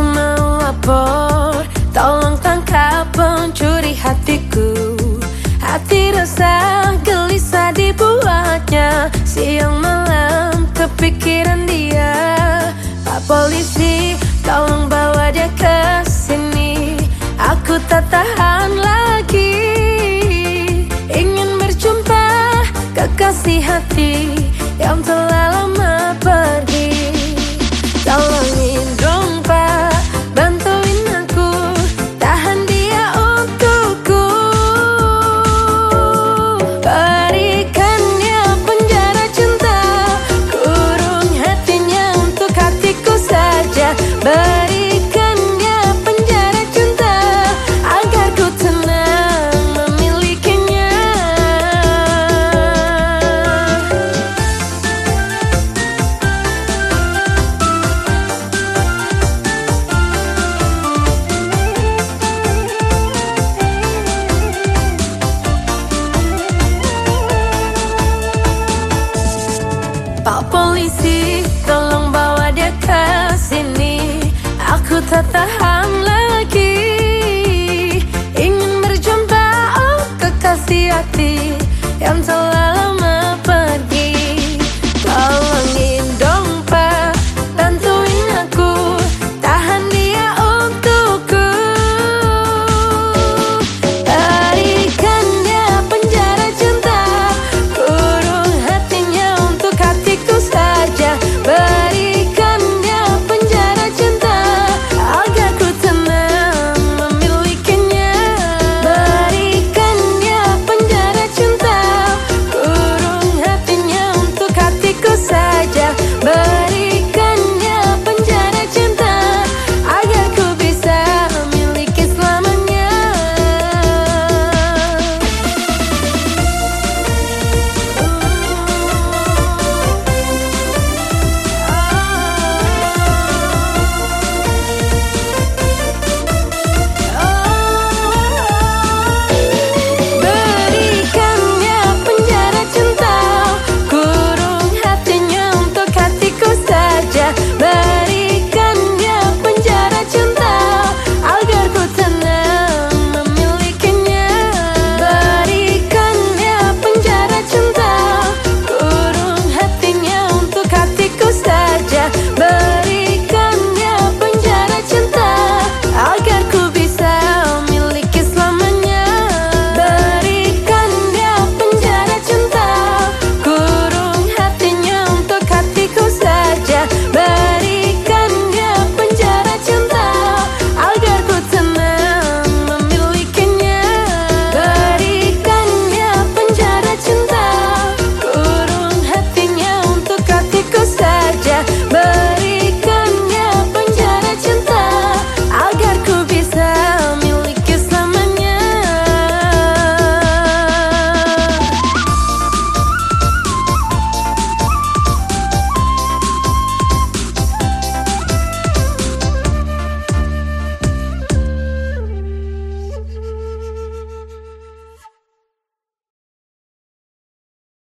mau lapor. Tolong tangkap pencuri hatiku. Hati rasa gelisah dibuatnya. Siang malam kepikiran dia. Pak polisi, tolong bawa dia ke sini. Aku tak tahan lagi. Ingin berjumpa kekasih hati Pak polisi, tolong bawa dia ke sini. Aku tak tahan lagi.